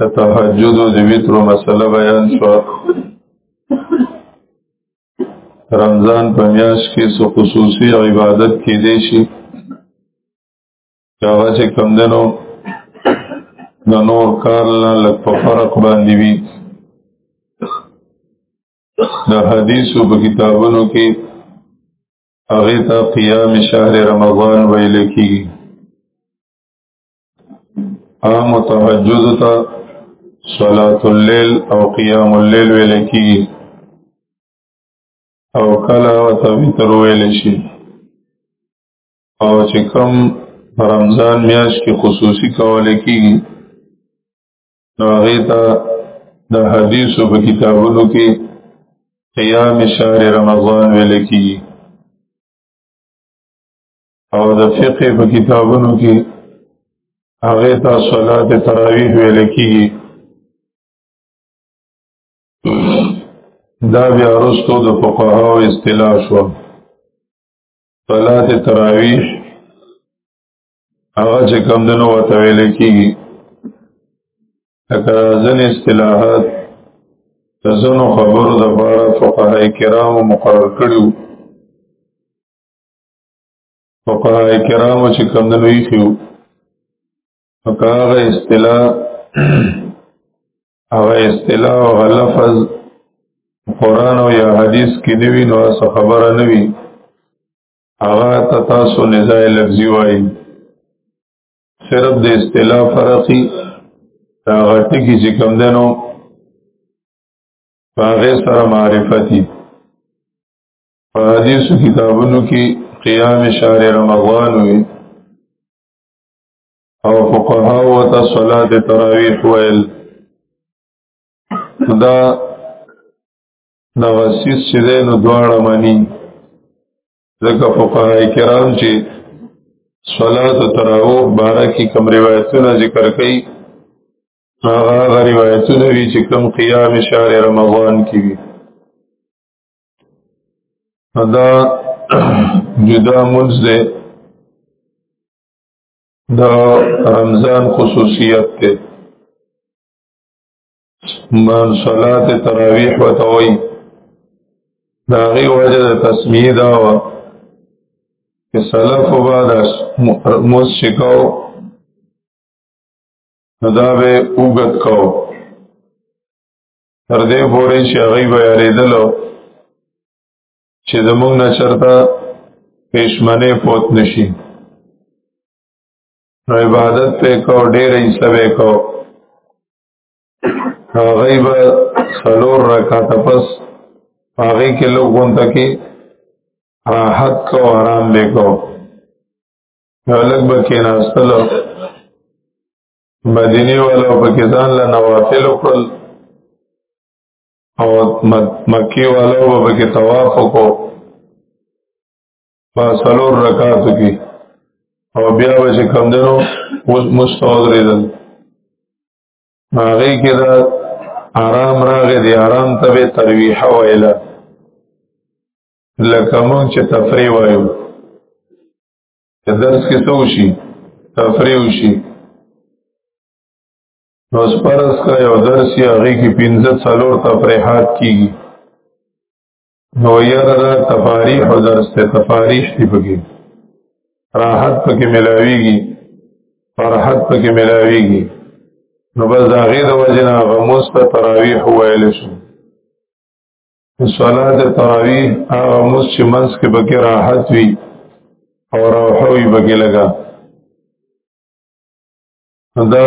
تهجد او د ویتر مسله بیان شو رمضان په میاش کې سو خصوصي عبادت کې دی شي هغه چې کم دنو د نور کار نه لږ په فرق باندې وي د حدیثو په کتابونو کې هغه ته قیام شهر رمضان ویل کیږي عام تهجد ته صلات الليل او قیام الليل ویل کیږي او کله ته وتر ویل شي او چې کوم رمضان میاش کې خصوصي کول کیږي نو هغه ته د حدیثو په کتابونو کې قیام شهر رمضان ویل کی او د فقه په کتابونو کې هغه ته صلات تراویح ویل کی دا بیا رستو د فقهاو اصطلاح شو صلات تراویح هغه چې کم دنو ورته ویل کېږي لکه ځینې اصطلاحات د ځینو خبرو دپاره فقهای کرامو مقرر کړي وو فقهای کرامو چې کم دنو ایښي وو که هغه اصطلاح هغه اصطلاح او هغه لفظ قرآن او یا حدیث کې نوي نو څه خبره نوي هغه ته تاسو نزاع لفظي وایي صرف د اصطلاح فرقي دا غټي کې چې کم دنو هغه سره معرفتي په حدیث کتابونو کې قیام شهر رمضان وي او فقها او ته صلات تراویح ویل دا نواسیس چې دی نو دواړه مني ځکه فقهای کرام چې صلات او تراوح باره کې کوم روایتونه ذکر کړي هغه هغه روایتونه وی چې کوم قیام شهر رمضان کې وي دا جدا منځ دی دا رمضان خصوصیت دی من صلات تراویح و توئی داغی وجد تسمیه داوا کہ سلف و بعد موز شکاو نداب اوگت کاو تر دې پورې چې هغه به یریدلو چې زمونږ نه چرته پېشمنه فوت نشي نو عبادت په کو ډېر حصہ به کو هغه به سلور رکعات پس هغه کې لوګون تکي راحت کو آرام به کو الګ به کې ناستل مدینه والا په کې ځان له نوافل وکړل او مکی والا په کې طواف وکړو په سلور رکعاتو کې او بیا به چې کم دنو مستودریدل هغه کې دا آرام راغې دی آرام ته به ترویح ویلا لکه مونږ چې تفریح وایو چې درس کې څه وشي تفریح وشي نو سپرس کا یو درس یا هغه کې 15 څلور تفریحات کیږي نو یاره دا تفاریح او درس ته تفاریح دی پکې راحت پکې ملاویږي فرحت پکې ملاویږي نو بس دا غي د وجنه غموس ته تراویح ویل شو صلات تراویح هغه موس چې منس کې پکې راحت وي او روح وي پکې لگا دا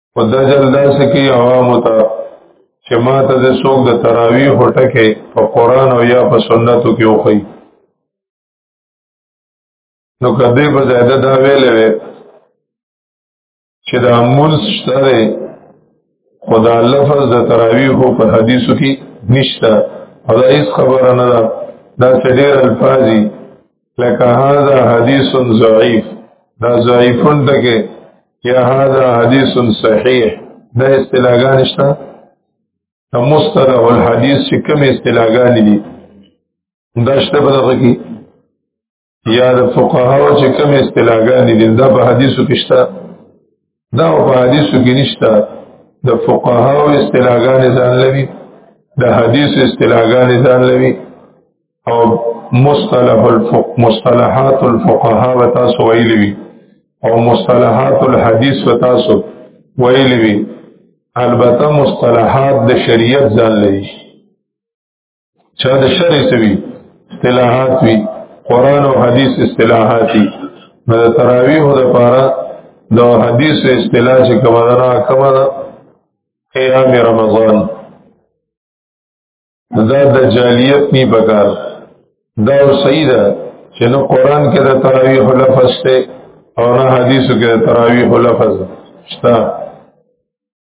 په دجل داس کې عوام ته چې ما ته د څوک د تراوی هټه کې په قران او یا په سنتو کې وخی نو کدی په زیاده دا ویلې وی چې دا مونږ شته خدا لفظ د تراوی هو په حدیثو کې نشته او دا هیڅ خبره نه ده دا څه ډیر الفاظي لکه هذا حدیث ضعیف دا ضعیفون دکې یا هذا حدیث صحیح دا اصطلاحګان شته دا مصطلح الحدیث چې کوم اصطلاحګان دي دا شته په دغه کې یا د فقهاو چې کوم اصطلاحګان دي دا په حدیثو کې شته دا په حدیثو کې نشته د فقهاو اصطلاحګانې ځان لوي د حدیث اصطلاحګانې ځان لوي او مصطلح الفق مصطلحات الفقهاء تاسو ویلي وي او مصطلحات الحديث تاسو ویلي وي البته مصطلحات د شریعت ځان لري چا د شرع سوي اصطلاحات وي قران او حديث اصطلاحات دي نو د تراویح د پاره د حدیث اصطلاح چې کومه ده کومه ده قیام رمضان دا د جالیت نی بکار دا صحیح ده چې نو قران کې د تراویح لفظ ته او نه حدیثو کې د تراویح لفظ شته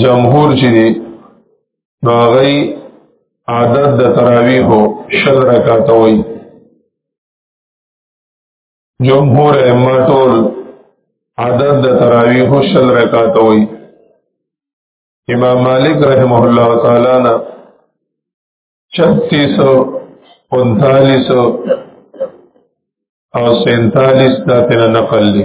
جمهور چې دی نو هغه عادت د تراویح شل رکعات وي جمهور ائمه ټول عادت د تراویح شل رکعات وي امام مالک رحمه الله تعالی نا 3639 او 47 دا تینا نقل دی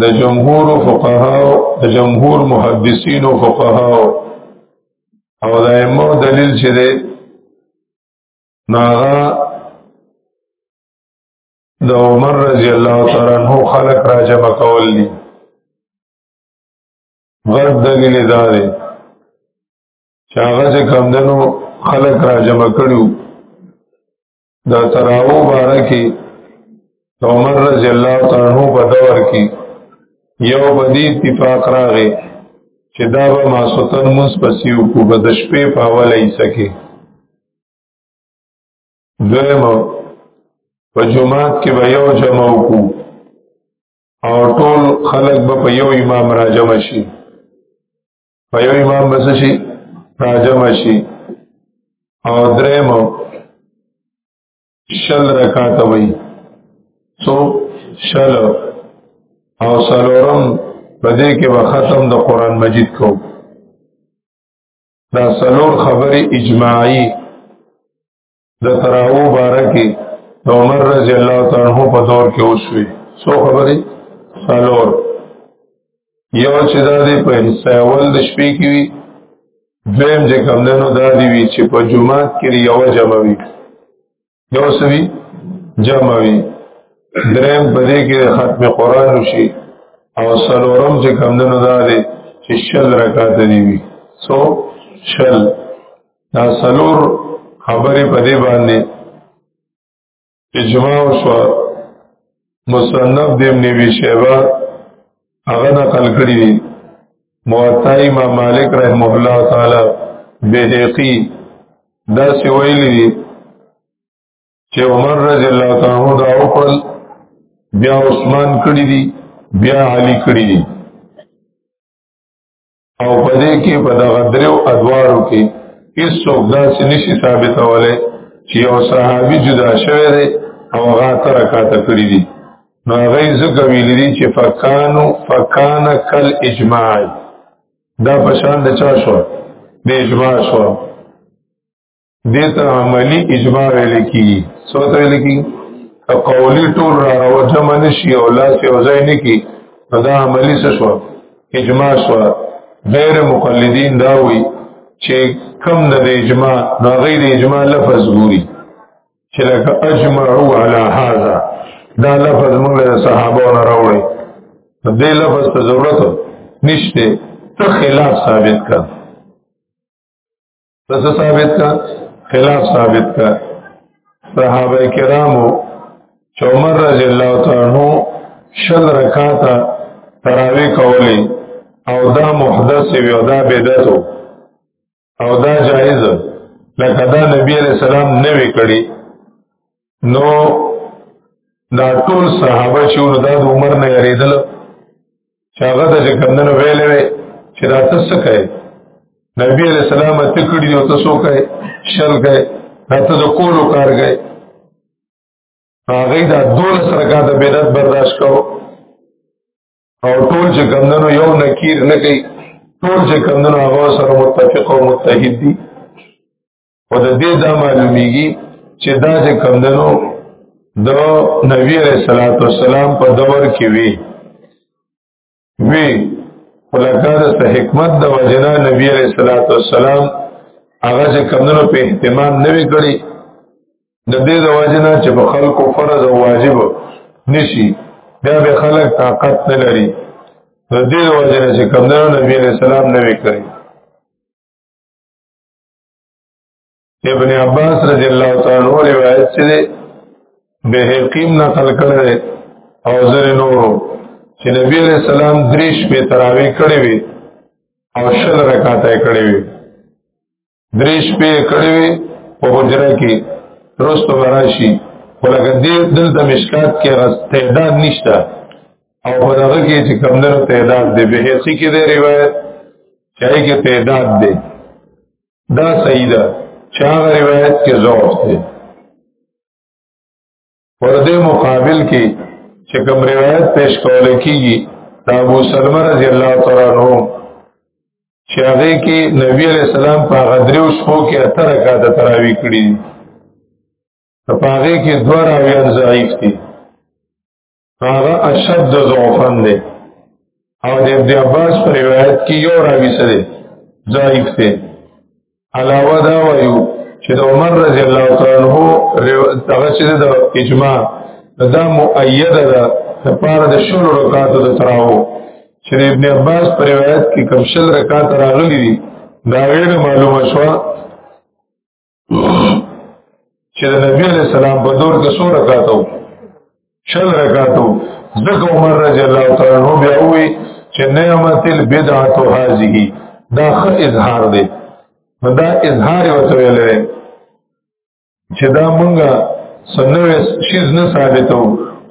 د جمهور فقها د جمهور محدثین او فقها او د ائمه دلیل چې ده ناغا د عمر رضی الله تعالی عنہ خلق را جمع کول دي غرب دلیل دا دی چې هغه چې کمدنو خلق را جمع کړو دا تراو باره کې د عمر رضی الله تعالی عنہ په دور کې یو بدی اتفاق راغی چې دا به ما سوتن موس پسیو کو به د شپې په اوله یې سکه دویمه په جمعات کې به یو جمع وکړو او ټول خلق به په یو امام راجم شي په یو امام بس شي راجم شي او دریم شل رکعات وي سو شل او سلورم په دې کې به ختم د قران مجید کو دا سلور خبرې اجماعي د تراو بارکی د عمر رضی الله تعالی عنہ په دور کې اوسوي سو خبرې سالور یو چې دا دی په حصہ اول د شپې کې وي دویم چې کم دنو دا دی وي چې په جمعات کې یو جمع وي یو سوي جمع وي دریم په دې کې ختم قران وشي او سلورم چې کم دنو دا دی چې شل رکعات دی وي سو شل دا سلور خبرې په دې باندې اجماع شو مصنف د ابن ابي شيبه هغه نقل کړی دی موطا امام مالک رحمه الله تعالی بهقي دا سی ویلی دی چې عمر رضی الله تعالی عنہ دا وکړل بیا عثمان کړی دی بیا علی کړی دی او په دې کې په دغه درو ادوارو کې هیڅ دا سنشي ثابتولای چې یو صحابي جدا شوی دی او هغه تر کاته کړی دی نو هغه ځکه ویل دي چې فکانو فکان کل اجماع دا پشان د چا شو د اجماع شو دیتا عملی اجماع ویل کی سوتا ویل کی قولی ټول را رو جمع نشی او لاس او زین کی دا عملی سشو اجماع شو غیر مقلدین داوی چې کم نه د اجماع نه غیر اجماع لفظ ګوري چې لکه اجمعو علی هذا دا لفظ موږ له صحابه نه راوړي دې لفظ ته ضرورت نشته ته خلاف ثابت کړه پس ثابت کا خلاف ثابت کا صحابه کرامو چې عمر رضی الله تعالی عنہ شل رکعاته تراوی کولی او دا محدث وی او دا بدعت او دا جایز لکه دا نبی علیہ السلام نه وی کړی نو دا ټول صحابه چې نو دا د عمر نه یریدل چې هغه د کمندنو ویلې وی چې دا تاسو کوي نبی علیہ السلام ته کړی او تاسو کوي شل کوي دا تاسو کولو کار کوي هغه دا دول سره کا د بدعت برداشت کو او ټول چې کمندنو یو نکیر نه کوي ټول چې کمندنو هغه سره متفق او متحد دي او د دې دا معلومیږي چې دا چې کمندنو د نبی رسول الله والسلام په دور کې وی وی ولکار ست حکمت د وجنا نبی رسول الله والسلام هغه چې کمندنو په اهتمام نه وی کړی د دې د وجنا چې په خلکو فرض او واجب نشي بیا به خلک طاقت نه لري د دې د وجنا چې کمندنو نبی رسول الله نه وی کړی ابن عباس رضی الله تعالی عنہ روایت سے به حکیم نقل کړی او زر نورو چې نبی علیہ السلام دریش په تراوی کړی وی او شل رکعات یې کړی وی دریش په کړی وی په حجره کې رستو براشي ولکه دې دلته مشکات کې راز تعداد نشته او په دغه کې چې کمندر تعداد دی به هیڅ کې دی روایت چاہے کې تعداد دی دا صحیح ده چې هغه روایت کې ضعف دی پر دې مقابل کې چې کوم روایت پیش کول کیږي دا ابو سلمہ رضی الله تعالی عنہ چې هغه کې نبی علیہ السلام په غدریو شپو کې اتر کا د تراوی کړی په هغه کې دوه راویان ضعیف دي هغه اشد ضعفن دی او د ابن عباس په روایت کې یو راوی سره ضعیف دی علاوه دا وایو چې د عمر رضی الله تعالی عنہ هغه چې د اجماع دا مؤید ده لپاره د شلو رکعاتو د تراو چې ابن عباس پر روایت کې کوم شل رکعات راغلي دي دا غیر معلومه شو چې د نبی علیہ السلام په دور کې څو رکعات وو شل رکعات وو ځکه عمر رضی الله تعالی عنہ بیا وی چې نعمت البدعه هذه دا خ اظهار دی دا اظهار وته ویل دی چې دا مونږه سنوي شیز نه ثابتو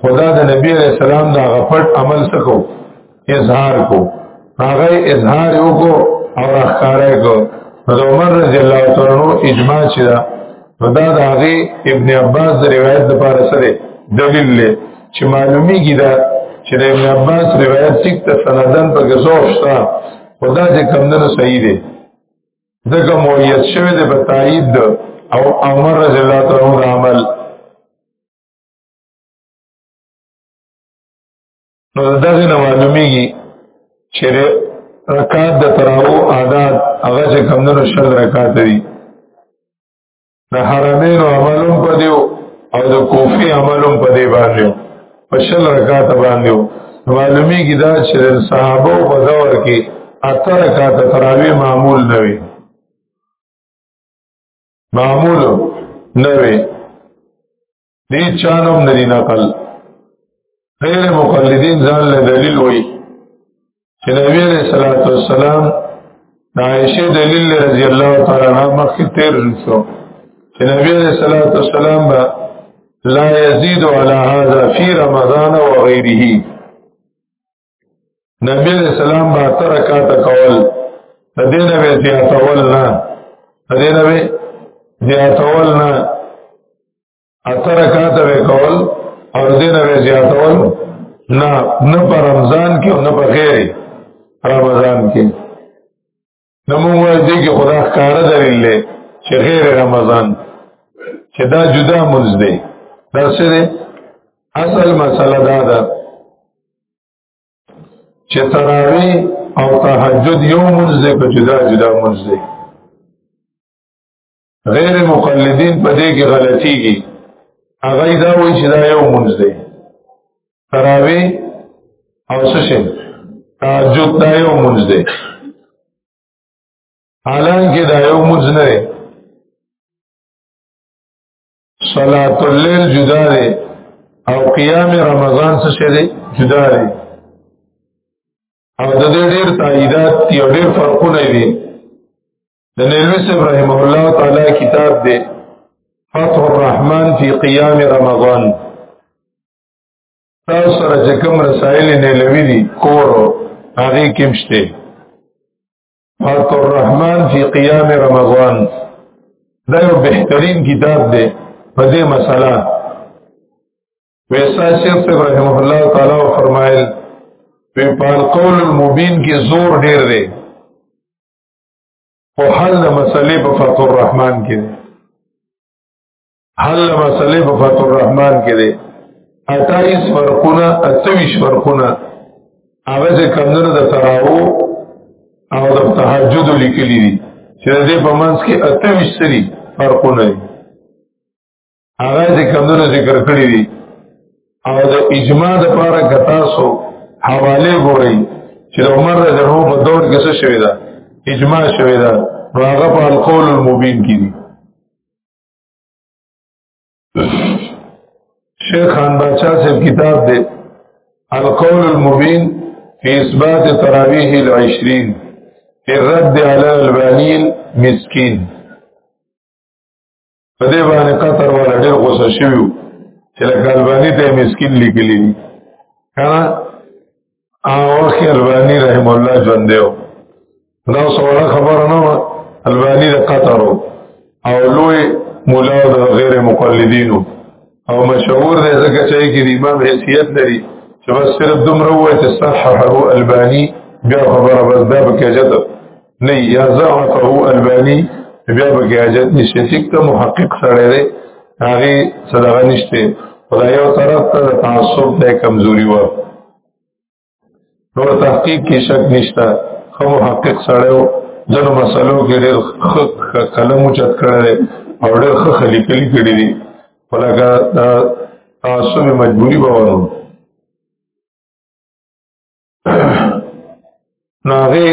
خدا د نبی علیہ السلام دا غفړ عمل سکو اظهار کو هغه اظهار یو کو او راخاره کو د عمر رضی الله تعالی عنہ اجماع چې دا دا د هغه ابن عباس د روایت د پاره سره دلیل له چې معلومی کی دا چې د ابن عباس روایت ټیک ته سندن په غزور شته خدا چې کمندونو صحیح دی دغه مویت شوی د بتایید او عمر رضی الله تعالی عنہ عمل نو دغه نه معلومیږي چې رکعات د تراو اعداد هغه چې کمندونو شل رکعات دي د حرمین عملون په دیو او د کوفی عملون په دی باندې په شل رکعات باندې معلومیږي دا چې صحابه په دور کې اته رکعات تراوی معمول نه وي معمول نه وي دې چانم نه دی نقل غیر مقلدین ځان له دلیل وایي چې نبی علیہ الصلوۃ والسلام عائشہ دلیل رضی الله تعالی عنها مخکې تیر شو چې نبی علیہ الصلوۃ والسلام با لا یزيد علی هذا فی رمضان و غیره نبی علیہ السلام با ترکات کول دین به زیاتول نه دین به زیاتول نه اترکات به کول او دین به زیاتول نه نه پر رمضان کې او نه په غیر رمضان کې نو موږ دې کې خدا ښکار دلیل چې غیر رمضان چې دا جدا منځ دی دا څه دی اصل مسله دا ده چې تراوی او تهجد یو منځ دی په جدا جدا منځ دی غیر مقلدین په دې کې غلطيږي هغه دا وایي چې دا یو مونږ دی تراوی او سشه تاجد دا یو مونږ دی حالانکه دا یو مونږ نه دی صلات الليل جدا دی او قیام رمضان څه شه دی جدا دی او د دې ډېر تاییدات دی او ډېر فرقونه دي د نیلوی صاحب رحم الله تعالی کتاب دی فتح الرحمن فی قیام رمضان تاسو سره چې کوم رسائل نیلوی دي کور هغه کمشته فتح الرحمن فی قیام رمضان دا یو بهترین کتاب دی په دې مسله ویسا شیخ صاحب رحم الله تعالی فرمایل په پال قول المبین کې زور ډیر دی او حل مسلې په فتح الرحمن کې دی حل مسلې په فتح الرحمن کې دی 28 فرقونه 28 فرقونه هغه چې کمندونو د تراو او د تهجد لیکلي دي چې دې په منځ کې 28 سری فرقونه دي هغه چې کمونه ذکر کړی دي او د اجماع د پاره کتاسو حواله ګورئ چې عمر رضی الله په دور کې څه شوی دا اجماع شوی دا هغه په القول المبین کې دي شیخ خان بچا صاحب کتاب دی القول المبین فی اثبات تراویح العشرین الرد علی البانین مسکین په دې باندې قطر ولا ډېر غوسه شوی چې لکه البانی ته مسكين لیکلی کنه او خي البانی رحم الله ژوند دیو دا سوال خبره نه البانی د قطر او لوی مولا د غیر مقلدینو او مشهور دی ځکه چې کې د امام حیثیت لري چې بس صرف دومره وایي چې صححه البانی بیا خبره بس دا بکې جته نه یا ضعف او البانی بیا به حاجت نشته چې کوم محقق سره دی هغه صدقه نشته خدای یو طرف ته تعصب د کمزوري و نور تحقیق کې شک نشته خو محقق سره و ځنو مسلو کې ډېر قلم چت کړل او ډېر ښه خلیکلی کړی دی ولکه تعصب مجبوری به ورو ناغه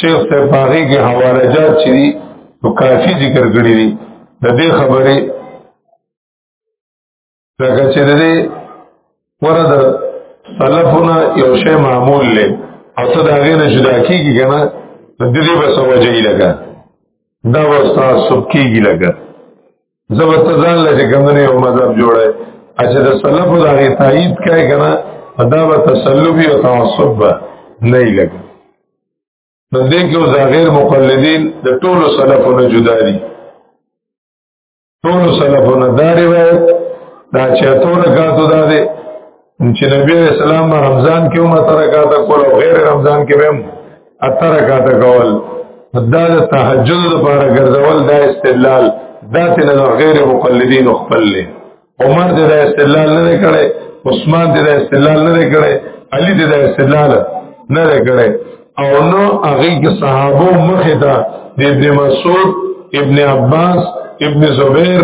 شیخ ته باغی کې حواله جات چي دي نو کافي ذکر کړی دي د دې خبرې لکه چې د دې ورد سلفونه یو شی معمول لې او ته دا غیر جدا کیږي کنه د دې به سوجې لګا دا وستا سب کیږي لګا زبست ځان لږه کمنه یو مذهب جوړه اچھا د سلف د هغه تایید کای کنه ادا و تسلبی او تعصب به نه لګا نو دې کې اوس غیر مقلدین د ټولو سلفونو جدا دي ټولو سلفونو دا روایت دا چې ټول کاتو دا دي چې نبی علیہ السلام رمضان کې هم ترکاته کول او غیر رمضان کې هم اترکاته کول دا د تهجد لپاره ګرځول دا استدلال دا تل غیر مقلدین خپل له عمر دې دا استدلال نه کړي عثمان دې دا استدلال نه کړي علی دې دا استدلال نه کړي او نو هغه کې صحابه مخه دا ابن مسعود ابن عباس ابن زبیر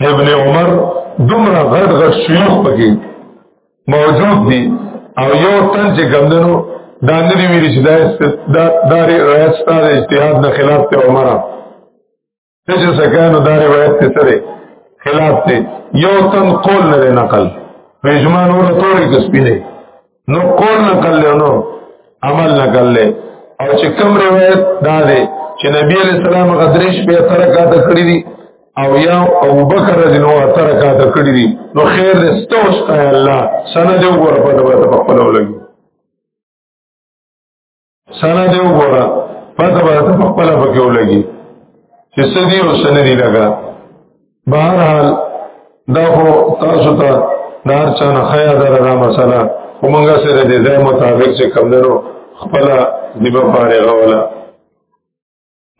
ابن عمر دومره غټ غټ شيوخ پکې موجود دي او یو تن چې ګمدنو دا نه دی ویل چې دا دا دا روایت ستاسو اجتهاد نه خلاف ته عمره ته چې سکانو دا روایت ته سره خلاف ته یو تن قول نه نقل په اجماع نور تورې کسبینه نو قول نقل له نو عمل نقل له او چې کوم روایت دا دی چې نبی علیہ السلام غدرش په ترکات کړی دي او یا ابو بکر رضی الله عنه ترکات کړی دي نو خیر دې ستوس الله سند وګور په دغه په خپل ولګي سره دی وګوره پته به ته خپل پکې ولګي چې سدي او سندي لګا بهر حال دا خو تاسو ته دار چا نه خیا دره دا مسله ومنګه سره دې ځای مطابق چې کم درو خپل دیبه فارغه ولا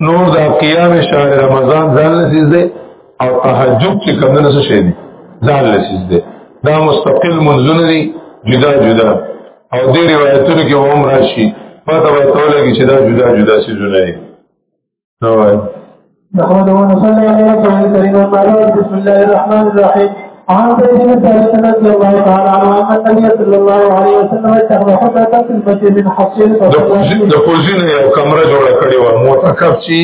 نور دا قیام شهر رمضان ځان لسیز دی او تهجد چې کوم نه شي دی ځان لسیز دی دا مستقل منځونه دي جدا جدا او دې روایتونو کې هم راشي پته وایي توله کې چې دا جدا جدا سيزونه دي نو وایي نحمده ونصلي على رسول الكريم وما بعد بسم الله الرحمن الرحيم عن زيد بن ثابت رضي الله تعالى عنه ان النبي صلى الله عليه وسلم اتخذ حفرة في المسجد من حصير د کوزي نه یو کمره جوړه کړې و موتکف چې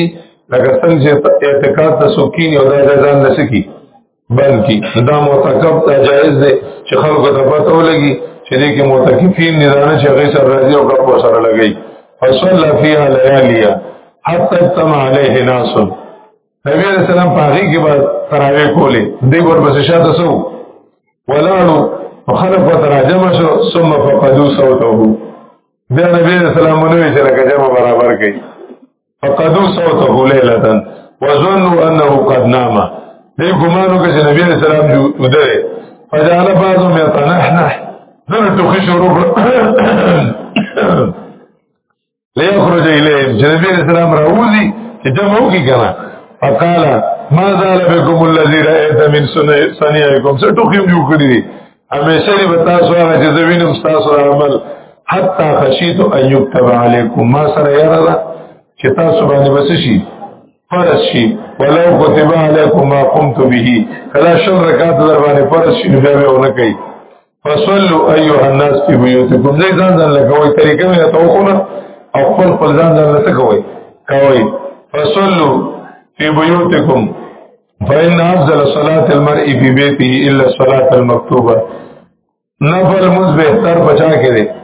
لکه څنګه چې اعتکاف ته سکین او د ځان د سکی بند کی دا موتکف ته جایز دی چې خلکو ته پته ولګي چې دې کې موتکفین نه ځان چې هغه سره راځي او کپ سره لګي فصلى فيها لياليا حتى اجتمع عليه ناس نبی علیہ السلام په هغه کې به تراوی کولې دې ور بس شاته سو ولاړو خلق و تراجم شو ثم فقدو صوته بیا نبی علیہ السلام نو چې لکه جمع برابر کړي فقدو صوته ليله وظنوا انه قد نام دې ګمانو کې چې نبی علیہ السلام جو ودره فجعل بعضهم يتنحنح دغه ټوخي شروع کړ ليخرج اليهم چې نبی اسلام راوځي چې جمع وکي کنه فقال ما زال بكم الذي رايت من صنيعكم څه ټوخي یو کړی همیشه دی بتا سو هغه چې زوینم تاسو عمل حتا خشیت ان یكتب علیکم ما سره یاره دا چې تاسو باندې بس شي فرض شي ولو كتب علیکم ما قمت به کله شل رکعات در باندې فرض شي بیا به ونه کوي فصلوا ايها الناس في بيوتكم زي ځان ځان لګوي طریقې مې ته وکړه او خپل خپل ځان ځان لته کوي کوي فصلوا في بيوتكم فإن أفضل صلاة المرء في بيته إلا الصلاة المكتوبة نفل مز بهتر بچا کې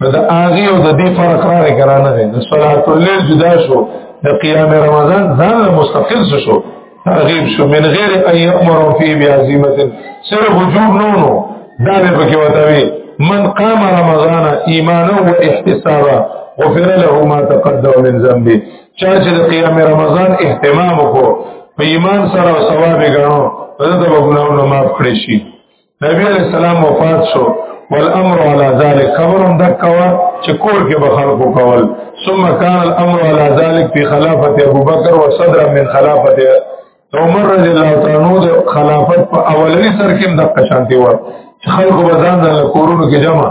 نو د هغه او د دې فرق راغی کرانه ده د صلات الليل جدا شو د قیام رمضان ځان له مستقل شو ترغیب شو من غیر ان یامر فی بعزیمه صرف وجوب نو نو دا به پکې وتاوی من قام رمضان ایمانا و احتسابا غفر له ما تقدم من ذنبه چا چې د قیام رمضان اهتمام وکړو په ایمان سره او ثواب غنو دغه به ګناونه معاف کړی شي نبی علیہ السلام وفات شو والامر على ذلك خبرم دکوا چې کور کې به خلقو کول ثم كان الامر على ذلك في خلافه ابو بکر وصدر من خلافه عمر رضی الله تعالی عنہ د خلافت په اولنی سر کې د قشانتی و خلکو بزان د کورونو کې جمع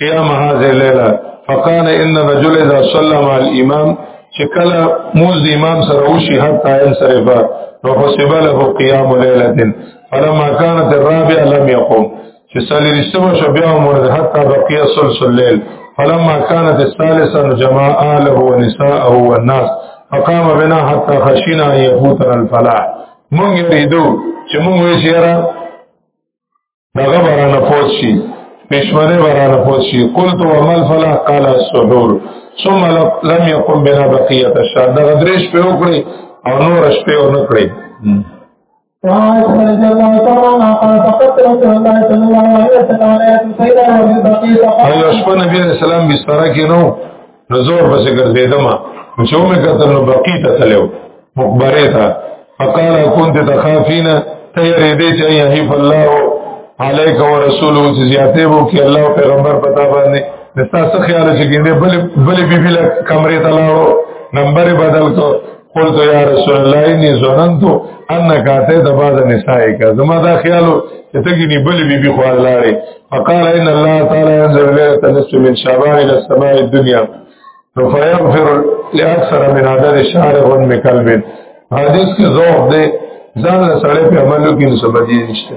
قيام هذه الليلة فقال إن الرجل إذا صلى مع الإمام شكل موز إمام سروشي حتى ينصرفا وحسب له قيام ليلة فلما كانت الرابعة لم يقوم چې سالی رسمه شو بیا عمر حتی بقیه سلسل لیل فلما كانت الثالثه جماع اهله ونساءه والناس فقام بنا حتى خشينا ان يفوت الفلاح مونږ یریدو چې مونږ وشيره دغه برانه فوت شي پښمنه برانه فوت شي قلت وما الفلاح قال السحور ثم لم يقم بنا بقيه الشهر دغه درش په وکړي او نور شپه او نکړي وعائشة رضي الله تعالى عنها قال فقدت رسول الله صلى الله عليه وسلم على يد سيدنا وفي البقيع فقال أيوة شبه نبي عليه السلام بسرعة كنو نو زور پسې ګرځېدم چې مې کتل نو بقی ته تلو مقبره ته فقال كنت تخافين تیرې دې چې یحیف الله علیک و رسوله چې زیاتې وو کې الله پیغمبر پتا باندې د تاسو خیال چې ګنده بل بل بیبي له کمرې ته لاړو نمبر بدل کو قلت یا رسول الله انی ظننت انک اته د بعض نسائک زما دا خیالو چې ته کې بل بی بی خوال لاړې فقال ان الله تعالی ينزل ليله النصف من شعبان الى السماء الدنيا فيغفر لاكثر من عدد شهر غن بقلب حدیث کې ذوق دې ځان له سړې په عملو کې نسبت دي نشته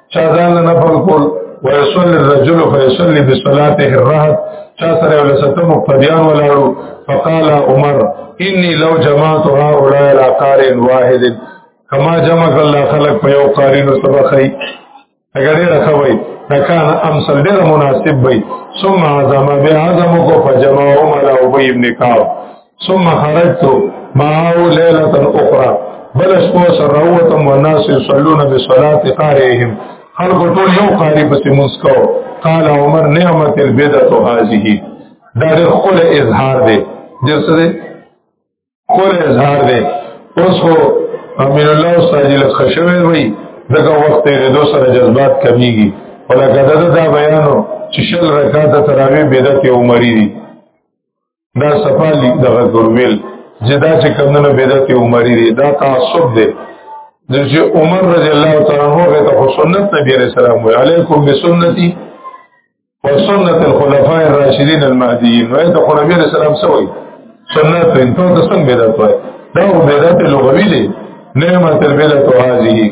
چا ځان له نفل کول ويصلي الرجل فيصلي بصلاته الرهط چا سره ول ستم مقتديان ولاړو فقال عمر اني لو جمعت هؤلاء على قارئ واحد کما جمع الله خلق په یو قارئ نو سبخی اگر ډیر خوي فکان امثل ډیر مناسب وي ثم عظم بیا عظم کو فجمعهم على ابي بن كعب ثم خرجت معه ليله اخرى بل شپه سره وتم والناس يصلون بصلاه قارئهم هر ټول یو قاری پسې مونږ کو قال عمر نعمت البدعه هذه دا د خپل اظهار دی جسه دی خپل اظهار دی اوس هو امین الله استاد له خشوي وي دغه وخت یې دو سره جذبات کمیږي ولکه دا دا بیانو چې شل رکعات تراوی بدعت عمری دی دا صفا لیک د غزویل چې دا چې کمونه بدعت عمری دی دا تعصب دی د چې عمر رضی الله تعالی عنہ ته سنت نبی علیہ السلام وی علیکم بسنتی وسنت الخلفاء الراشدین المهدیین وی ته نبی علیہ السلام سوی سنت په تو د څنګه بدعت وای دا بدعت لغوی دی نعمت البدعت هذه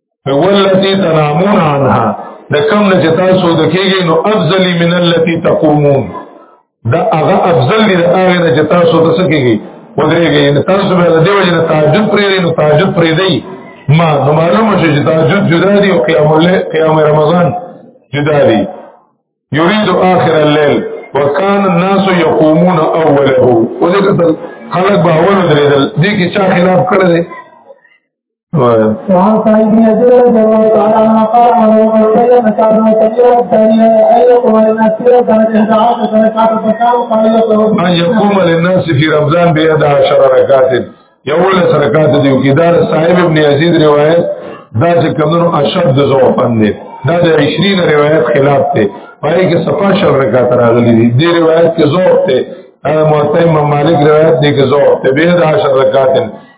والتي تنامون عنها د کم نه چې تاسو د کېږي نو افضل من التي تقومون دا هغه افضل دی هغه نه چې تاسو د څه کېږي ودرېږي ان تاسو به د دې وجه نه تعجب پرې نه تعجب پرې دی ما نو معلومه شي چې تعجب جدا دی او قیام الليل قیام رمضان جدا دی یرید اخر الليل وکان الناس يقومون اوله وذکر خلق به اول درېدل دې کې چا خلاف کړی دی وعن سعيد بن يزيد رضي الله تعالى عنه قال عن عمر بين كعب بن سمير الثانية أن يقوم للناس في رمضان إحدى عشرة ركعة فكان قال يقوم أن يقوم للناس في رمضان بإحدى عشر ركعة يقول ركعة دي وكدار صاحب ابن يزيد رواية دا چې کمونو اشد ضعفن دي دا د 20 روایت خلاف دی پای کې صفه شر رکعت راغلي دي د روایت کې ضعف دی دا موطئ مالک روایت دی کې ضعف دی به د 10 رکعات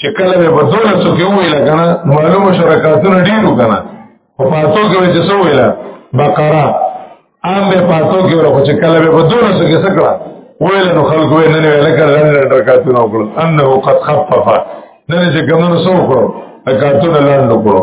چې کله به په دوه څو کې ویل کنه معلومه شرکاتونه ډیرو کنه په پاتو کې چې څو ویل بقره عام به پاتو کې ورو چې کله به په دوه څو کې سکړه ویل نو خلکو یې نه ویل کړه نه رکعاتونه وکړو انه قد خفف نه چې کومو څو وکړو رکعاتونه لاندې وکړو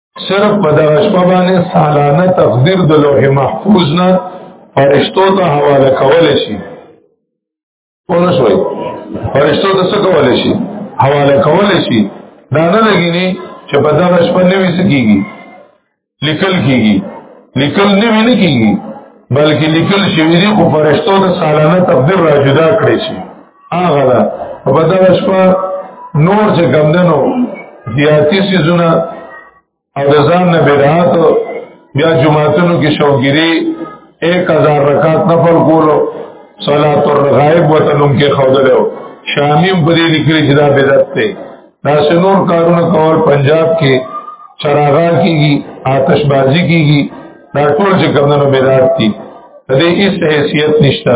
صرف په دغه شپه باندې سالانه تقدیر د لوح محفوظ نه فرشتو ته حواله کول شي پوه شوي فرشتو ته څه کول شي حواله کول شي دا نه لګینی چې په دغه شپه نوې څه کیږي لیکل کیږي لیکل نوې نه کیږي بلکې لیکل شوی دی خو فرشتو ته سالانه تقدیر را جدا کړی شي هغه ده او په دغه شپه نور چې کم دنو زیاتی سیزونه او د ځان نه بیرات بیا جمعاتونو کې شوګيري 1000 رکعات نفل کولو صلات الغائب وتنم کې خودلو شامیم په دې لیکلي چې دا بدعت دی دا سنور کارونه کول پنجاب کې چراغا کیږي آتش بازی کیږي دا ټول چې کمنو بدعت دي دې هیڅ حیثیت نشته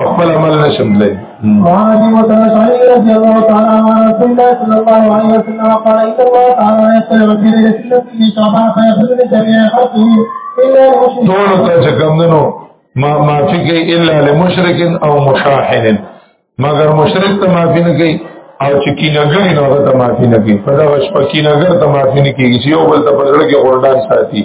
خپل عمل نشم دلای وعن ابي موسى الاشعري رضي الله تعالى عنه عن رسول الله صلى الله عليه وسلم قال ان الله تعالى يطلع في ليله التي في شعبان فيغفر لجميع خلقه الا المشرك ټول ته چې کوم دنو ما معافي کوي الا لمشرك او مشاحن مگر مشرک ته معافي نه کوي او چې کینګر نه هغه ته معافي نه کوي په دا وش په کینګر ته معافي نه کوي چې یو بل ته پزړه کې غورډان ساتي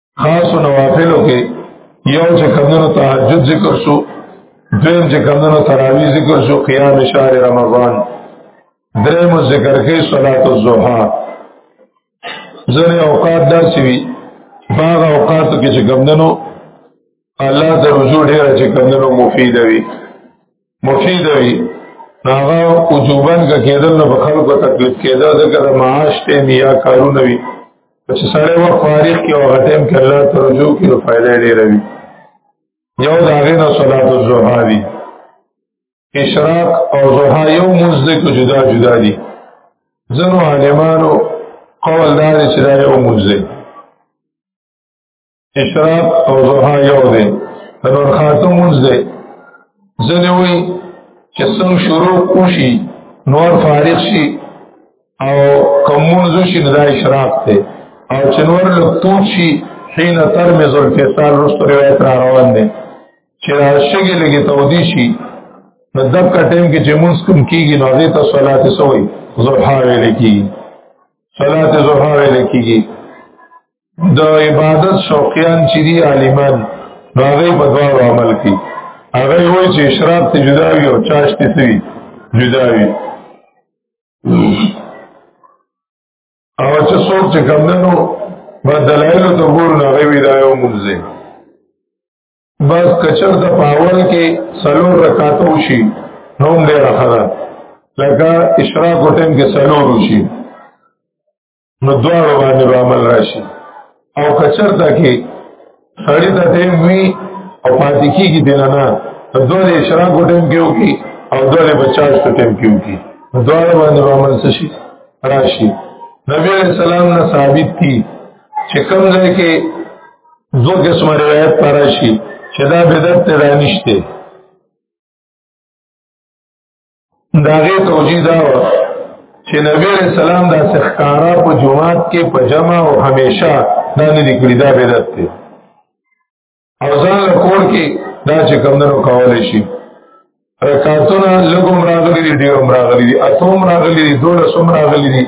خاص نوافلو کې یو چې کمونو تهجد ذکر شو دویم چې کمونو تراوی ذکر شو قیام شهر رمضان دریم ذکر کې صلات الضحى ځنه اوقات داسې وي باغ اوقاتو کې چې کمونو الله ته رجوع ډیره چې کمونو مفید وي مفید وي هغه وجوبن کا کېدل نو په خلکو تکلیف کېده ځکه د معاش ته میا کارونه وي چې سړی و فارغ کې او غټم کې الله ترجو کې نو فائدې ډېرې وي یو دا غینه صلات الزوحا دي اشراق او زوحا یو مزده کو جدا جدا دي زنو عالمانو قول دار چې دا یو مزده اشراق او زها یو دی نور خاطو مونږ دی زنه وی چې څنګه شروع کوشي نور فارغ شي او کومونځ شي د اشراق ته او چنور لطوط شي حين ترمز الفصال رستو روایت را روان دی چې شګې لګي تودي شي نو دب کا ټیم کې چې مونږ کوم کیږي نو هغه ته صلات سوې زوحا ویل کیږي صلات زوحا ویل کیږي د عبادت شوقیان چې دي عالمان هغه په دواړو عمل کوي هغه وایي چې اشراق ته جدا وي او چاشتي سوي جدا وي او چې څوک چې کمندنو ما دلایل ته ګور نه غوي دا یو ملزم بس کچر د پاول کې سلور رکاتو شي نو ډیر خره لکه اشراق ټیم کې سلور شي نو دواړو باندې به عمل راشي او کچرتا کې سړی ته ټیم وی او پاتې کیږي دل نه نو دوه اشراق کو ټیم کې وکي او دوه بچاش کو ټیم کې وکي نو دواړو باندې به عمل شي راشي نبی علیہ السلام نه ثابت دي چې کوم ځای کې دو قسم روایت پراشي چې دا بدعت ته رانیشته داغه توجیه دا و چې نبی علیہ السلام دا سخکارا په جمعات کې په جمع او همیشه دا نه لیکلی دا بدعت دی او ځان له کور کې دا چې کمندونو کولای شي رکعتونه لګوم راغلي دي ډیروم راغلي دي اتوم راغلي دي دوله سوم راغلي دي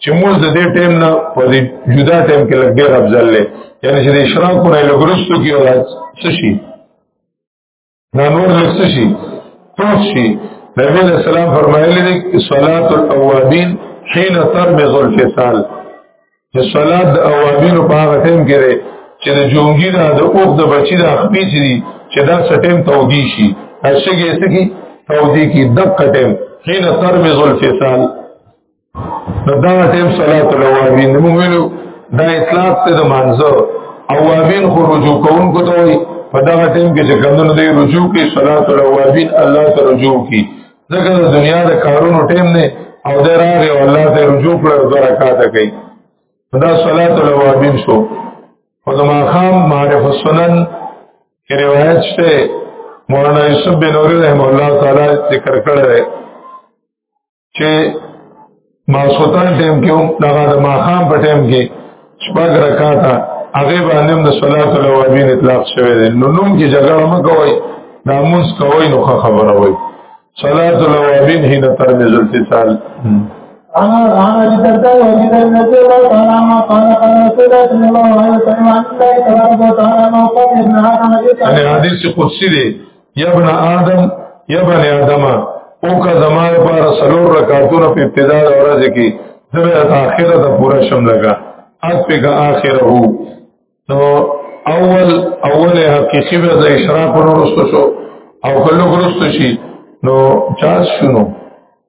چې موږ د دې ټیم نه په دې جدا ټیم کې لګ ډیر افضل لې یعنی چې د اشراق نه لګرستو کې ولا څه شي دا نور لږ شي پوه شي نبی علیہ السلام فرمایلی دی صلات الاوابین حين ترمز الفصال چې صلات د اوابین په هغه ټیم کې دی چې د جونګی دا د اوخ د بچی د خپې چې دی چې دا سټیم تودی شي هرڅه کې څه کی تودی کی دقه ټیم حين ترمز الفصال دا ټیم صلات الاوابین د مومنو دا اطلاق ته د مانزه اوابین خو رجوع کون کو ته وي په دا ټیم کې چې کمونو دی رجوع کې صلات الاوابین الله ته رجوع کی ځکه د دنیا د کارونو ټیم نه او د راغي او الله ته رجوع کړو برکات کوي دا صلات الاوابین شو او د ماخام معرف السنن کې روایت شته مولانا یوسف بن اوری رحم الله تعالی ذکر کړی چې ماسوتن ټیم کې هم دغه د ماخام په ټیم کې شپږ رکعاته هغه باندې د صلات الاوابین اطلاق شوی دی نو نوم کې جګړه مکوئ ناموس کوي نو خبره وای صلات الاوابین هی د ترمذ الاتصال انا انا جدت او جدت نزل سلام قال قال رسول الله صلی الله علیه وسلم ان الله تبارک وتعالى ما قال ابن هذا حدیث یعنی حدیث قدسی دی یا ابن آدم یا ابن آدم او کا زمان پر سلور رکاتون پی ابتداء دا ورزی کی زبیت آخر دا پورا شم لگا ات پی کا آخر ہو نو اول اول حقیقی بیا دا اشراق نو رستو شو او کلو رستو شی نو چاس شنو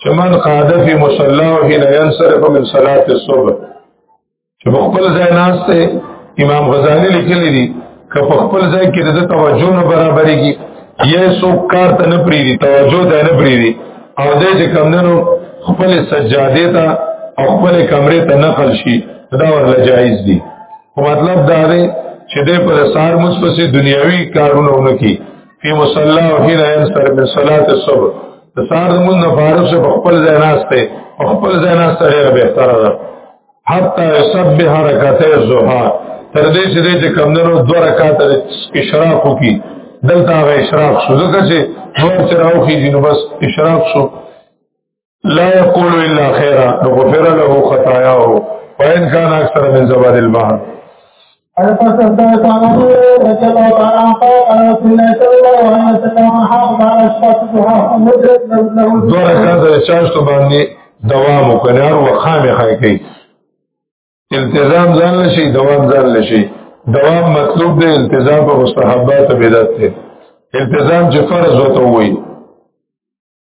چې من قاعده فی مصلا او حين ينصرف من صلاه الصبح چې په خپل ځای ناشته امام غزالی لیکلی دی که په خپل ځای کې د توجه نه برابرېږي یې څوک کار ته نه پریږي توجه ته نه پریږي او دې چې کمندنو خپل سجاده ته او خپل کمرې ته نقل شي دا ورله جایز دي خو مطلب دا دی چې دې پر سار مصفسي دنیوي کارونه ونکي په مصلا او هیله ان سر من صلات الصبح د سار موږ نه فارغ شه خپل ځای ناشته خپل ځای ناشته ډیره بهتره ده حتی سبح رکعتي الضحى تر دې چې دې کمندونو دوه رکعات اشراق وکي دلته غي اشراق شو ځکه چې نور چراوخي جنو بس اشراق شو لا يقول الا خيرا غفر له خطاياه وان كان اكثر من زبد البحر دو رکعات د چاشتو باندې دوام وکړي او خامې خای کوي التزام ځان لشي دوام ځان لشي دوام مطلوب دی التزام په مستحبات بدعت دی التزام چې فرض وته وي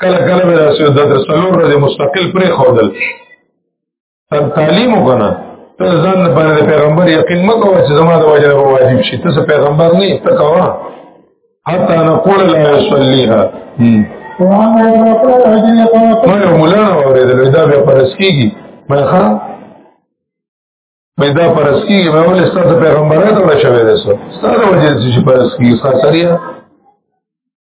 کله کله به راسي د څلور ورځې مستقل پرې خودل تر تعلیم وکنه ته ځان لپاره د پیغمبر یقین مکو چې زما د وجه به واجب شي ته پیغمبر نه ته کوا حتی نقول لا یصلیها ما یو مولانا اوریدل دا بیا پرس کیږي ما ښا پیدا پرس کیږي ما ولې ستاسو پیغمبرانو ته شوی دی ستاسو وجه چې پرس کیږي خاصریا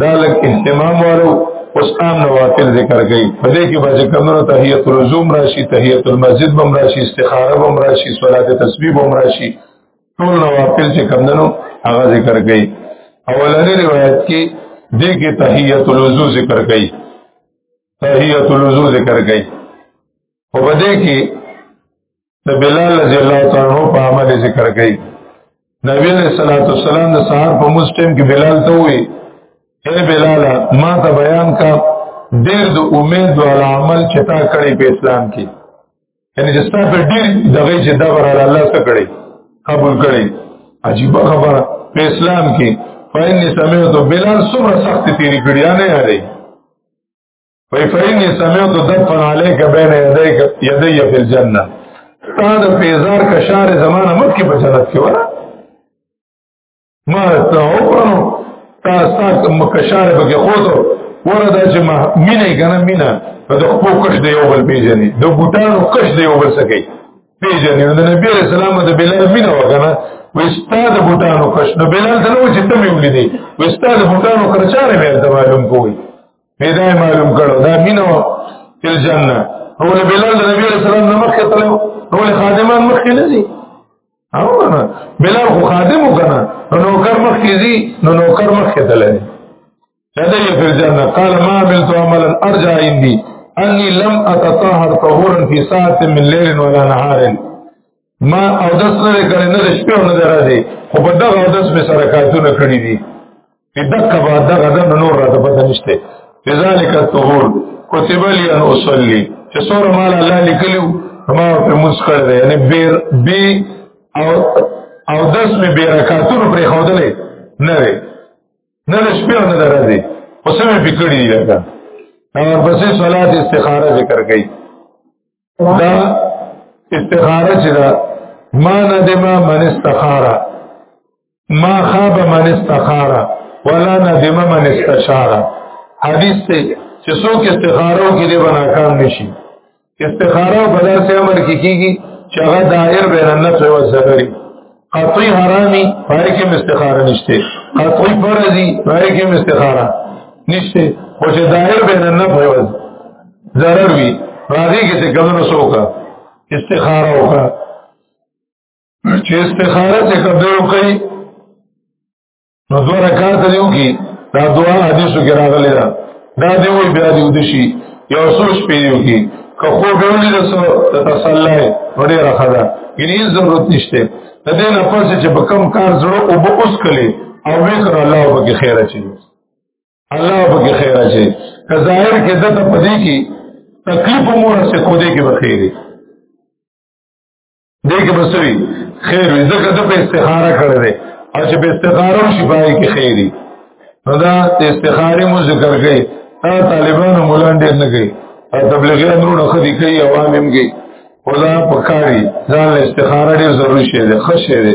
دا لک اهتمام وارو اوس عام نوافل ذکر کړي په دې کې باندې کمنو تحیت الرزوم راشي تحیت المسجد بم راشي استخاره بم راشي صلات تسبیح بم راشي ټول نوافل چې کمنو هغه ذکر کړي اولنې روایت کې دې کې تحیت الوضو ذکر کړي تحیت الوضو ذکر کړي په دې کې د بلال رضی الله تعالی عنہ په عمل ذکر کړي نبی علیہ الصلوۃ والسلام د سحر په مسلم کې بلال ته وی اے بلال ما ته بیان کا ډیر د امید والا عمل چې تا کړی په اسلام کې یعنی چې تا په ډیر دغه چې دا ور الله سره کړی قبول کړی عجیب خبره په اسلام کې فإني سمعت بلال سمره سخت تیری کړی نه یاري وی فینی سمیت دفن علیک بین یدیک یدی فی الجنه تا د پیزار کشار زمانه مت کې بچلت کې وره ما ته وکړو تا ساته مکشار به کې خودو وره دا چې ما مینه کنه مینه د خپل کښ دی یو بل پیژنې د بوتانو کښ دی یو بل سکی پیژنې د نبی رسول الله د بلال مینه وکنه وستا د بوتانو کښ نو بلال ته نو چې تم یو لیدي وستا د بوتانو کرچاره مې ته معلوم کوی پیدا معلوم کړو دا مينو په جننه هو له بلال د نبی رسول الله مخ ته تلو هو له خادمان مخ نه دي او نه بلال خو خادم وکنه نو نوکر مخ کې دي نو نوکر مخ ته تلل لدي في الجنة قال ما عملت عملا أرجع عندي أني لم أتطهر طهورا في ساعة من ليل ولا نهار ما او داس نه کړی نه شپه نه درځي خو په دغه او داس به سره کارونه کړی دي په دغه با دغه د نور راته پته نشته لذالک الطهور كتب لي ان اصلي چې سور مال الله لیکلو ما په موږ کړی دی یعنی بیر بی او او داس می بیر کارونه پرې خودلې نه وي نه شپه نه درځي اوسه مې پکړی دی لکه او پسې صلات استخاره ذکر کړي دا استخاره چې دا ما ندم من استخاره ما خاب من استخاره ولا ندم من استشاره حدیث ته چې څوک استخاره کې دی بنا کام نشي استخاره په داسې امر کې کیږي چې هغه دایر بین النفس او الزهري قطعی حرامی پای کې مستخاره نشته قطعی فرضی پای کې مستخاره نشته او چې ظاهر بین نه فیوز ضرر وی راځي کې څه کمنو سوکا استخاره وکا چې استخاره څه کمنو کوي نو دوه رکعات دیو کی دا دعا حدیثو کې راغلی دا دا دی وی بیا دی ودشي یو سوچ پیو کی که خو به ولې د سو تسلی وړي راخه دا یعنی ضرورت نشته د دې نه پس چې په کم کار زړه او به اوس کله او وکړ الله وبکه خیر اچي الله وبکه خیر اچي که ظاهر کې دته پدې کې تکلیف مو رسې خو دې کې بخیری دې کې بسوي خیر وي ځکه د په استخاره کړی دی او چې په استخاره شي پای کې خیری نو دا استخاره مو ذکر کړي دا طالبانو مولان ډېر نه کوي او تبلیغیان نور خدي کوي عوام هم کوي خدا پکاري ځان استخاره ډېر ضروري شی دی ښه شی دی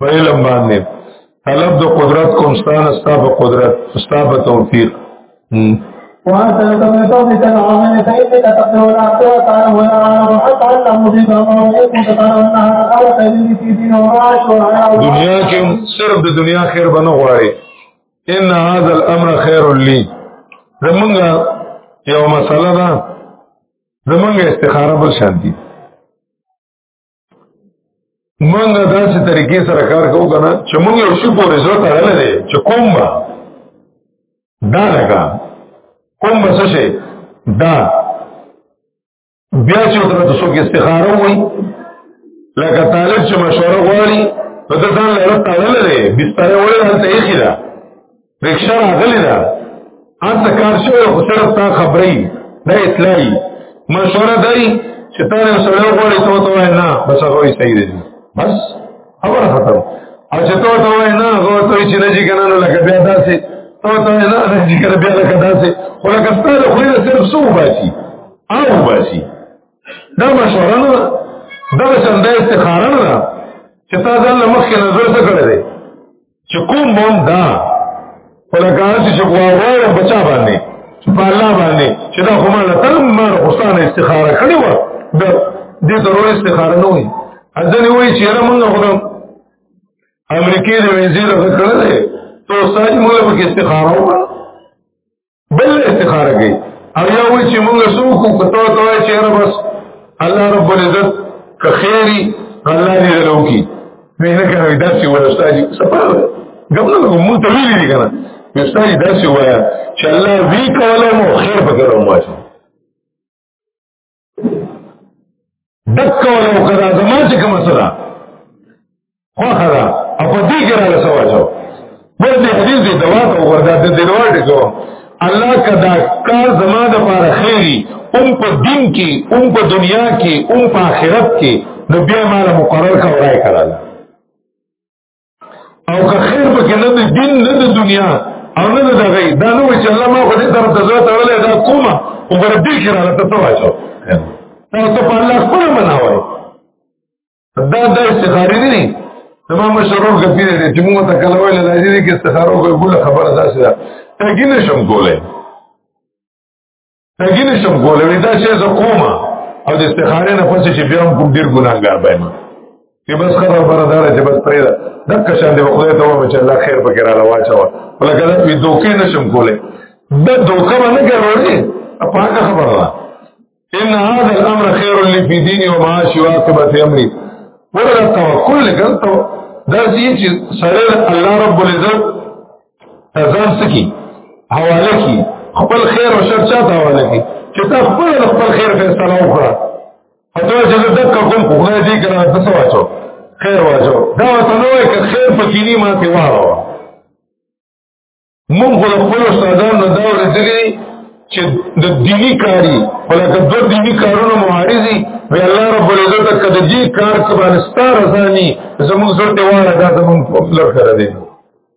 په علم باندې طلب د قدرت کوم ستان ستا په قدرت ستا په توفیق وأنت لكم من قومك العظيم فإنك تقدر العبد وتعلم والأعلم حتى أنت مصيب أمر وإنكم تتعلم أنها تقال خير في دين ومعاش وعلى دنيا كم صرف دنيا خير بنغواري إن هذا الأمر خير لي زمونږ یو مسله ده زمونږ استخاره بل شان دي مونږ داسې طریقې سره کار کوو کنه چې مونږ یو شی پورې زړه تړلی دی چې کوم به دا لکه کوم به څه شي دا بیا چې ورته څوک استخاره وایي لکه طالب چې مشوره غواړي نو د ځان له تړلی دی بستره وړې هلته ایښې ده رکشا راغلی دا انت کار شو خو صرف تا خبرې نه اطلاعي مشوره دی چې تا نه سره غوړې ته ته نه بس هغه صحیح دی بس خبره ختم او چې ته ته نه غو ته چې نه جی کنه لکه بیا داسې ته ته نه نه جی کنه بیا لکه داسې خو لکه ستاسو خو نه صرف سو باسي او باسي دا مشوره نه دا څنګه استخاره نه چې تا ځان مخکې نظر څه کړی چې کوم مون دا ولکه چې غواړم بچا باندې چې په الله باندې چې دا خو مال تل مار غوښتنه استخاره کړې و د دې ضروري استخاره نه وي ځنې وایي چې را مونږ خو امریکې د وزیر غږ کړل ته ساج موږ په استخاره وکړه بل استخاره کوي او یا وی چې موږ سوق کو ته ته چې هر بس الله رب العزت که خیری الله دې له کی مې نه کړو دا چې ورستاجي سپاره ګمنه مو ته ویلې دي کنه مستاجي دا چې وایا چې الله وی کوله مو خیر پکې راوځي دک ولو کدا زما چې کوم سره خو خدا او په دې کې راځه واجو بل دې حدیث دې دوا ته وردا دې دوا دې کو الله کدا کار زما د پاره خیری اون په دین کې اون په دنیا کې اون په آخرت کې نو بیا مال مقرر کا ورای کړل او که خیر پکې نه د دین نه د دنیا او نه د دغه دا نو چې الله ما خو دې طرف ته زړه تړلې دا کومه او پر دې کې راته ته واچو دا ته په الله خپل مناوي دا د استخارې نه تمام مشرور کپی دې چې موږ ته کله ویل لازمي کې استخارو کوي بل خبره داسې ده تګینه شم کولای دغه نشم کولای دا چې زه کوم او د استخاره نه پسې چې بیا کوم ډیر ګناګار بایم چې بس خبره بره دار چې بس پرې دا دک شان دی خدای ته ومه چې الله خیر پکې را لواچو ولکه دا وی دوکې نشم کولای دا دوکه باندې ګرځي پاکه خبره ده ان هذا الامر خير لي في ديني ومعاشي وعاقبه امري ورته توکل ګل ته دا چې سره الله رب العزت ځان سکی حواله کی خپل خیر او شر چاته حواله کی چې تا خپل خپل خیر فیصله وکړه اته چې دک کوم خو نه دی کنه تاسو واچو خیر واچو دا وته نو کې خیر پکې نه ماته واره مونږ خو خپل استادانو نه دا ورځلې چې د دینی کاری ولکه د دینی کارونو معارضي وی الله رب العزت کده دې کار کبانستار ځاني زموږ زړه ته واره دا زموږ لپاره دی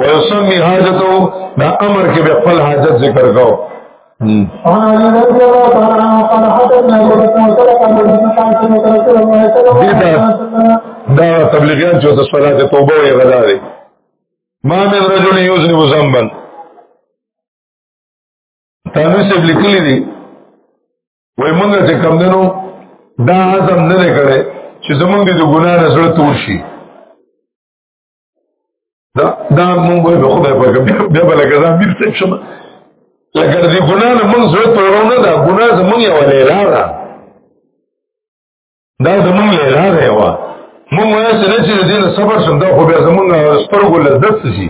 ويسمي حاجته دا امر کې به خپل حاجت ذکر کو دا تبلیغیان چې د صلات توبه یې غدا دي ما من رجل یوزنی ذنبا تاسو څه لیکلي دي وای مونږ چې کم دنو دا عزم نه کړي چې زمونږ د ګناه نه زړه تور شي دا دا مونږ به خدای پاک بیا به لکه دا میر څه شم لکه دې ګناه نه مونږ زړه تورونه دا ګناه زمونږ یو لیلا ده دا زمونږ لیلا ده وا مونږ نه څه نه چې دې نه صبر شم دا خو بیا زمونږ سترګو لذت شي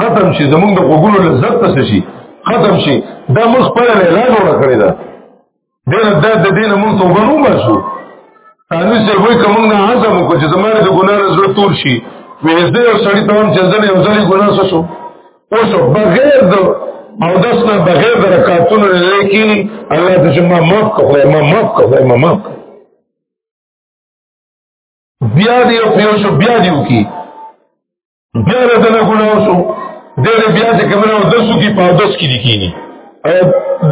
ختم شي زمونږ د وګړو لذت شي ختم شي دا مونږ په لیلا جوړ کړی دا دیر دا د دین موږ ته غنو باسو قانون سره وای کوم نه عزم کو چې زماره د ګناه نه زړه تور شي وې زه یو سړی ته هم چې ځنه یو ځلې ګناه شو او شو بغیر د او داس نه بغیر د رکعاتونو نه لیکيني الله دې ما معاف کړه ما معاف کړه ما معاف بیا دې یو پیو شو بیا دې وکي بیا له دنه ګناو شو دیر بیا چې کمنه او دسو کی په دس کې لیکيني او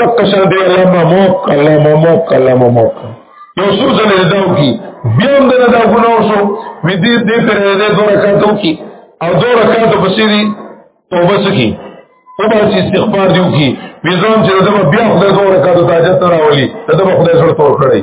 دغه شان دی الله ما مو الله ما مو الله ما مو یو څو ځله داو کی بیا هم دنه دا ګناو شو وې دې دې پر دې دوه کاتو کی او دوه رکعات په سری توبه سکی او به چې استغفار دیو کی ویزان چې دغه بیا خدای دوه رکعات ته حاجت راولي دغه خدای سره تور کړی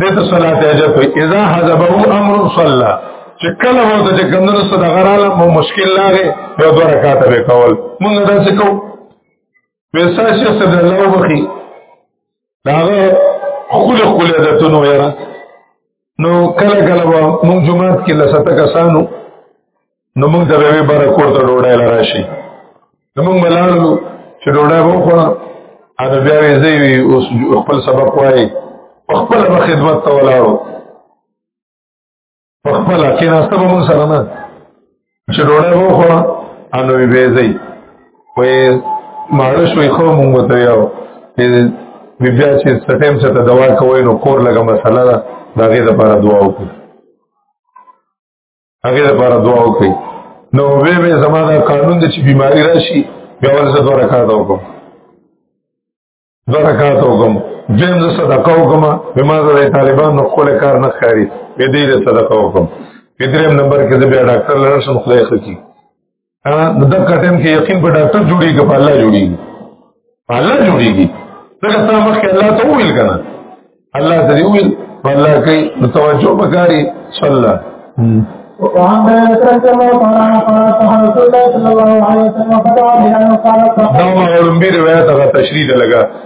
دته صلات اجر کوي اذا حذبه امر صلى چې کله وته چې کمنو صدا غراله مو مشکل لاغه یو دوه رکعات به کول مونږ دا څه کو ویسا شیخ صد الله وبخي داغه خول خول عادتونو یرا نو کله کله مونږ جمعات کې لسته کسانو نو موږ ته به بره کور ته ډوډۍ لرا شي نو موږ بلالو چې ډوډۍ به وخوړه ا د بیا وی زی وی اوس خپل سبق وای خپل به خدمت ته ولاړو خپل کې ناسته به موږ سره نه چې ډوډۍ به وخوړه انو وی به زی وې ماړو شوې خو موږ ته یو بی بیا چې سټیم سره دوا کوي نو کور لګه مسله ده دا غي د لپاره دعا وکړه هغه لپاره دعا وکړي نو به به زمانه قانون د چې بیماری راشي بیا ورته دوه رکعات وکم دوه رکعات وکم دیم ز صدقه وکم به ما زه طالبان نو خپل کار نه خاري به دې صدقه وکم په دریم نمبر کې د بیا ډاکټر لرسم خدای خکې نو د کټم کې یقین په ډاکټر جوړیږي په الله جوړیږي په الله جوړیږي ځکه تاسو مخکې الله ته ویل کنه الله ته ویل الله کوي نو توجه وکړي صلی الله دا معلوم به روایت هغه تشریح لګا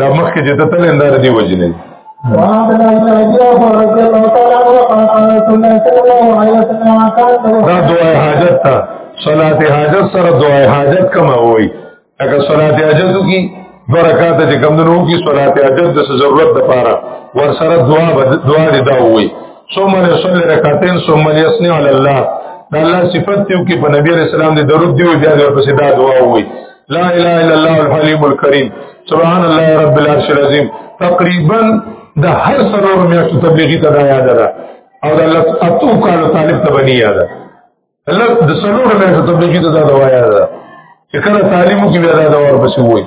دا مخکې چې ته تل اندار دی وجنې دا دعای حاجت تا صلاة حاجت سره دعای حاجت کما ہوئی اگر صلاة حاجتو کی برکات چې کم دنو کی صلاة حاجت د ضرورت د پاره ور سره دعا دعا دی دا ہوئی ثم يصلي ركعتين ثم يثني على الله دا الله صفات یو کې په نبی رسول الله د درود دی او بیا ورپسې دا دعا وایي لا اله الا الله الحلیم الکریم سبحان الله رب العرش العظیم تقریبا د هر سلور میاشتو تبلیغی ته دا یاد ده او د لس اتو کالو طالب ته بنی یاد ده لس د سلور میاشتو تبلیغی ته دا دوا یاد ده چې کله تعلیمو کې بیا دا دوا ورپسې وایي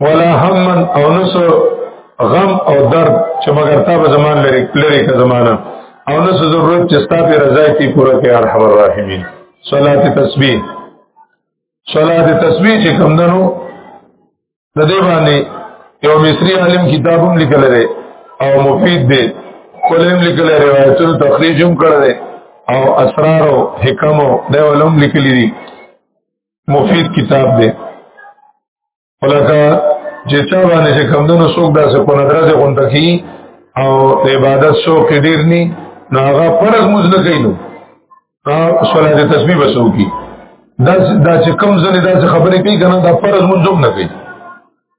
ولا هم او نس غم او درد چې مگر تا به زمان لري لري که زمانہ او نس ضرورت چې ستا په رضا کې پوره کې ارحم الراحمین صلات تسبیح صلات تسبیح چې کوم دنو د دې باندې یو مصری عالم کتابم لیکل لري او مفید دی کولم لیکل روایت التخریجم کړل او اسرار او حکم او دیولم لیکلی دي مفید کتاب دی ولکه چې چا باندې چې کمدنو څوک داسې په نظر دې غونډه کی او د عبادت شوق ډیر ني نو هغه فرض مزله کوي نو صلات تسبیح وسو کی دا دا چې کم زنه دا خبرې کوي کنه دا فرض منځوم نه کوي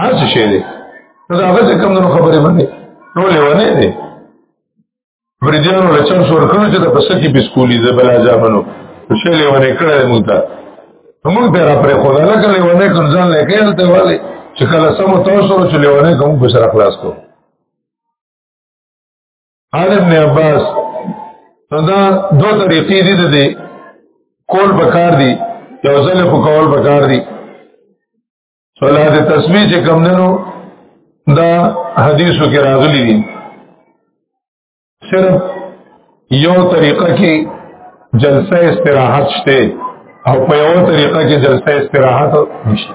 هر څه شي دي نو دا هغه کم نو خبرې باندې نو لیونه دي بریدانو له چم سور کړو چې د پسکی بسکولی د بلا ځامنو شي لیونه کړه موږ ته موږ ته را پرې خو دا کله لیونه کړ ځان لکه ته والي چې کله سم تاسو سره چې لیونه کوم په سره خلاص کو عالم ابن عباس دا دو طریقې دي د کول بکار دي یو ځل خو کول بکار دي صلات تسبیح چې کم دنو دا حدیثو کې راغلي دي صرف یو طریقه کې جلسه استراحت شته او په یو طریقه کې جلسه استراحت نشته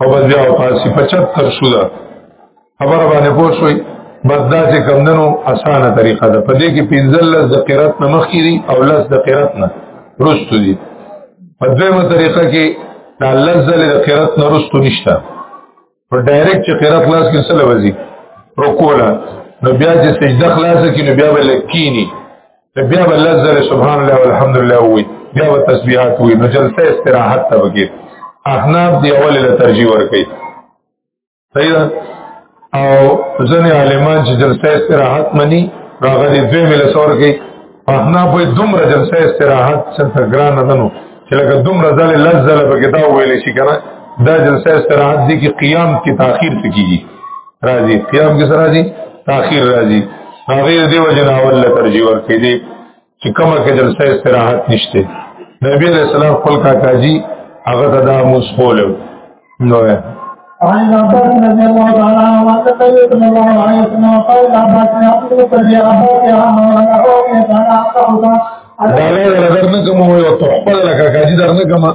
او بس بیا پاسی پچت تر شو دا خبر باندې پوه شوي بس دا چې کمدنو اسانه طریقه ده په دې کې پنځل لس د قرات نه مخکې دي او لس د قرات نه رستو دي په دویمه طریقه کې دا لس ځلې د قرات نه رستو نشته په ډایرکټ چې قرات لاس کې سره وځي رکوع لا نو بیا چې سجده خلاصه کې نو بیا به لکینی بیا به لزر سبحان الله والحمد لله وي بیا به تسبیحات وي نو جلسه استراحت ته وګي احناف دی اول له ترجیح ور کوي صحیح ده او ځنې عالمان چې جلسه استراحت مني راغلي دوی مل سور کوي احناف وي دومره جلسه استراحت څنګه ګران نه نو چې لکه دومره ځل لزل به کتاب ویل شي کنه دا جلسه استراحت دي کې قیام کې تاخير کیږي راځي قیام کې راځي تاخير راځي هغه دی وجه نه اول ترجیح ورکې دي چې کومه کې جلسه استراحت نشته نبی علیہ السلام خپل کاکاجی هغه ته دا مسخول نو عن عباس رضي الله تعالى عنه وعن النبي صلى الله عليه وسلم قال عباس يقول تجي عباس يا عمر انا اوكي فانا اقطع دا نه درنه کوم یو تحفه لکه کاجی درنه کوم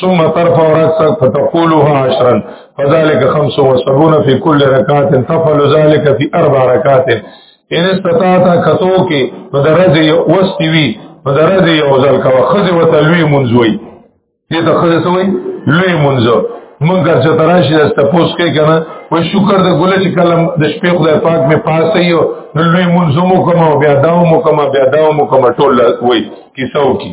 ثم ترفع رأسك فتقولها عشرا فذلك 75 في كل ركعة تفعل ذلك في اربع ركعات ان استطاعت کتو کې په درجه وستی وی په درجه یو ځل کا خزه وتلوي منځوي دې ته خزه سوې لوی منځو مونږ چې تراشي د تپوس کې کنه و شکر د ګل چې کلم د شپې خدای پاک می پاسه یو نو لوی منځو مو کوم بیا داو مو کوم بیا داو مو کوم ټول وای کیسو کی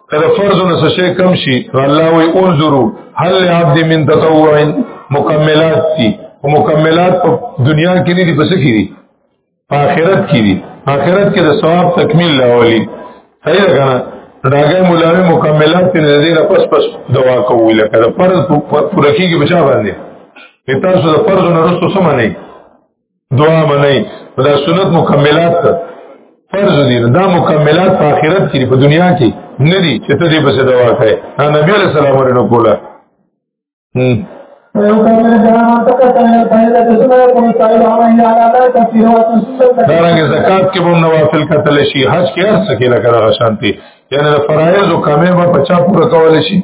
کله فرض نو څه شي کم شي الله وی انظروا هل عبد من تطوع مکملات دي او مکملات په دنیا کې نه دي پس کې دي په آخرت کې دي آخرت کې د ثواب تکمیل لاولي صحیح ده کنه داګه مولاوی مکملات په دې نه پس پس دوا کوي لکه د فرض پوره کیږي بچا باندې تاسو د فرض نه رسو سم نه دعا منئ دا سنت مکملات ته فرض دي دا مکملات په آخرت کې په دنیا کې نه دي چې ته دې په دعا کوي دا نبی عليه السلام ورنه کوله دارنګه زکات کې به نوافل کتل شي حج کې هر څه کې لکه غشانتي یعنی فرایض او کمه به 50 پوره کول شي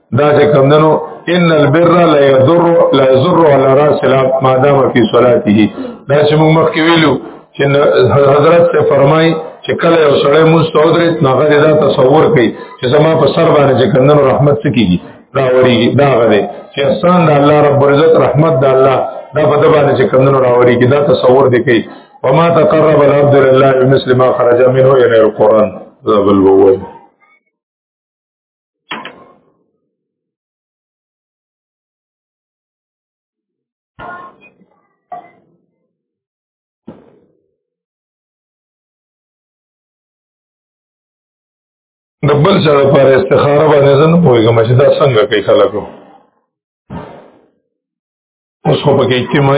دا چې کمندنو ان البر لا يضر لا يضر على راس الاب ما دام في صلاته دا چې موږ مخکې ویلو چې حضرت ته فرمای چې کله یو سړی مستودرت ناغه دا تصور کوي چې زما په سر باندې چې کمندنو رحمت سکیږي دا وری دا غره چې احسان د الله رب عزت رحمت د الله دا په دبانې چې کمندنو راوري کې دا تصور دی کوي وما تقرب العبد لله بمثل ما خرج منه الى القران ذا بل ووي د بل څه لپاره استخاره باندې زنه پوهیږم چې دا څنګه کوي خلکو اوس خو پکې اجتماعي